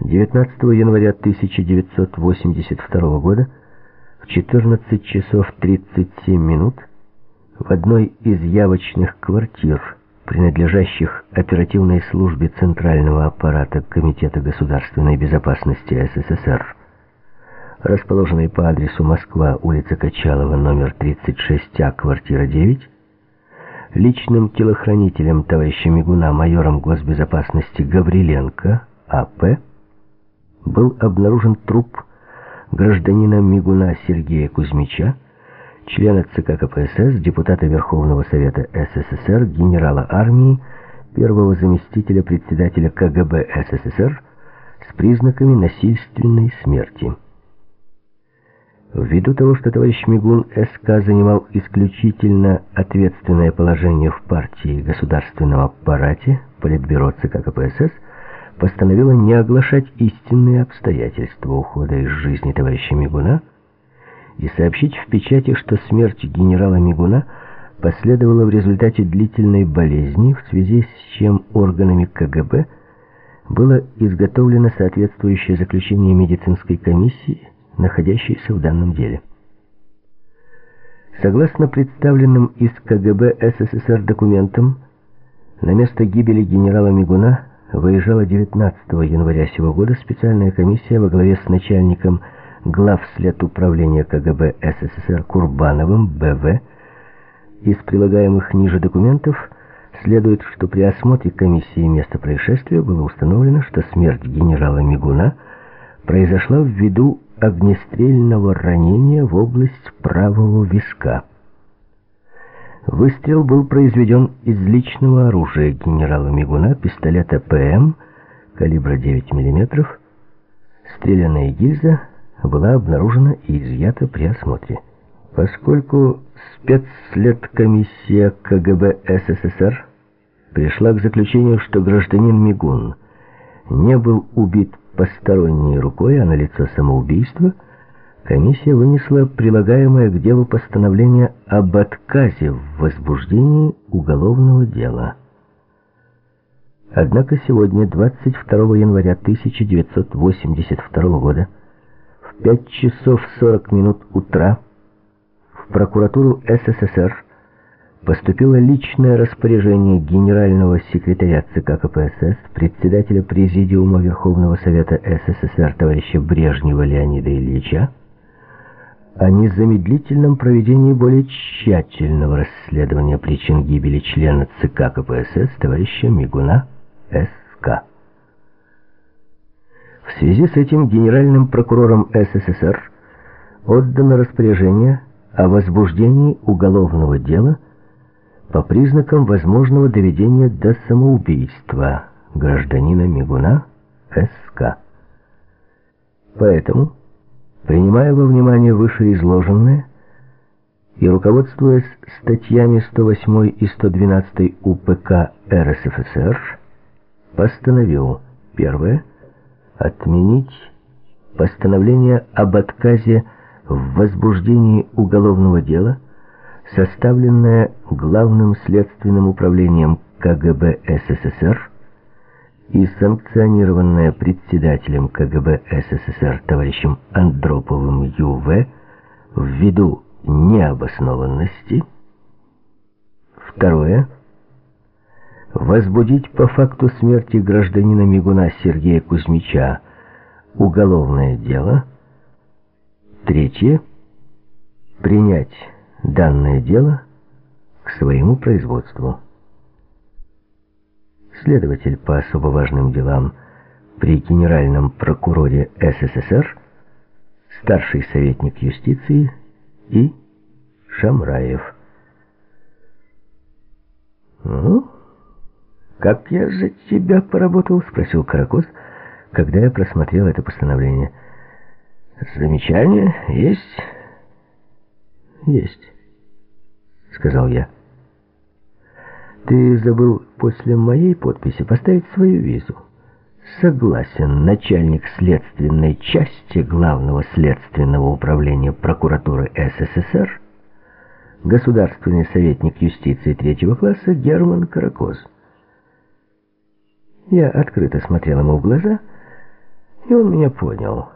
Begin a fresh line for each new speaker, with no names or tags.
19 января 1982 года в 14 часов 37 минут в одной из явочных квартир, принадлежащих оперативной службе Центрального аппарата Комитета государственной безопасности СССР, расположенной по адресу Москва, улица Качалова, номер 36А, квартира 9, личным телохранителем товарища Мигуна, майором госбезопасности Гавриленко, А.П., был обнаружен труп гражданина Мигуна Сергея Кузьмича, члена ЦК КПСС, депутата Верховного Совета СССР, генерала армии, первого заместителя председателя КГБ СССР с признаками насильственной смерти. Ввиду того, что товарищ Мигун СК занимал исключительно ответственное положение в партии и государственном аппарате, Политбюро ЦК КПСС, постановила не оглашать истинные обстоятельства ухода из жизни товарища Мигуна и сообщить в печати, что смерть генерала Мигуна последовала в результате длительной болезни, в связи с чем органами КГБ было изготовлено соответствующее заключение медицинской комиссии, находящейся в данном деле. Согласно представленным из КГБ СССР документам, на место гибели генерала Мигуна выезжала 19 января сего года специальная комиссия во главе с начальником главслед управления КГБ СССР Курбановым БВ. Из прилагаемых ниже документов следует, что при осмотре комиссии места происшествия было установлено, что смерть генерала Мигуна произошла ввиду огнестрельного ранения в область правого виска. Выстрел был произведен из личного оружия генерала Мигуна, пистолета ПМ калибра 9 мм. Стрелянная гильза была обнаружена и изъята при осмотре. Поскольку спецследкомиссия КГБ СССР пришла к заключению, что гражданин Мигун не был убит посторонней рукой, а налицо самоубийство, комиссия вынесла прилагаемое к делу постановление об отказе в возбуждении уголовного дела. Однако сегодня, 22 января 1982 года, в 5 часов 40 минут утра, в прокуратуру СССР поступило личное распоряжение генерального секретаря ЦК КПСС, председателя Президиума Верховного Совета СССР товарища Брежнева Леонида Ильича, о незамедлительном проведении более тщательного расследования причин гибели члена ЦК КПСС товарища Мигуна СК. В связи с этим генеральным прокурором СССР отдано распоряжение о возбуждении уголовного дела по признакам возможного доведения до самоубийства гражданина Мигуна СК. Поэтому, принимая во внимание вышеизложенное и руководствуясь статьями 108 и 112 УПК РСФСР, постановил первое отменить постановление об отказе в возбуждении уголовного дела составленная Главным следственным управлением КГБ СССР и санкционированная председателем КГБ СССР товарищем Андроповым Ю.В. ввиду необоснованности. Второе. Возбудить по факту смерти гражданина Мигуна Сергея Кузьмича уголовное дело. Третье. Принять данное дело к своему производству. Следователь по особо важным делам при генеральном прокуроре СССР, старший советник юстиции и Шамраев. «Ну, как я за тебя поработал?» — спросил Каракос, когда я просмотрел это постановление. «Замечания есть?» «Есть» сказал я. Ты забыл после моей подписи поставить свою визу. Согласен, начальник следственной части Главного следственного управления прокуратуры СССР, государственный советник юстиции третьего класса Герман Каракоз. Я открыто смотрел ему в глаза, И он меня понял.